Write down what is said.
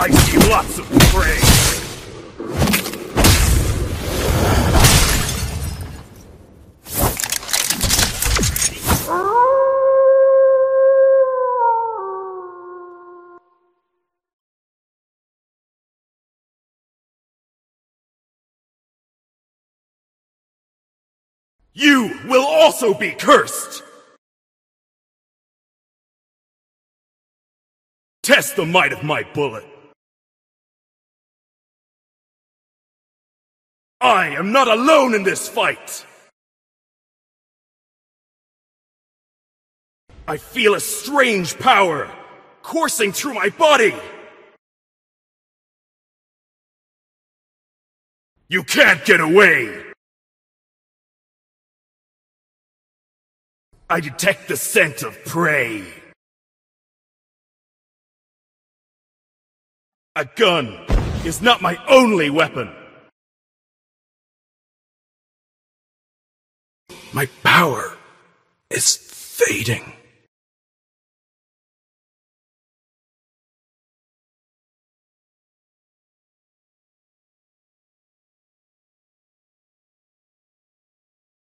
I see lots of prey. You will also be cursed! Test the might of my bullet. I am not alone in this fight! I feel a strange power coursing through my body! You can't get away! I detect the scent of prey. A gun is not my only weapon. My power is fading.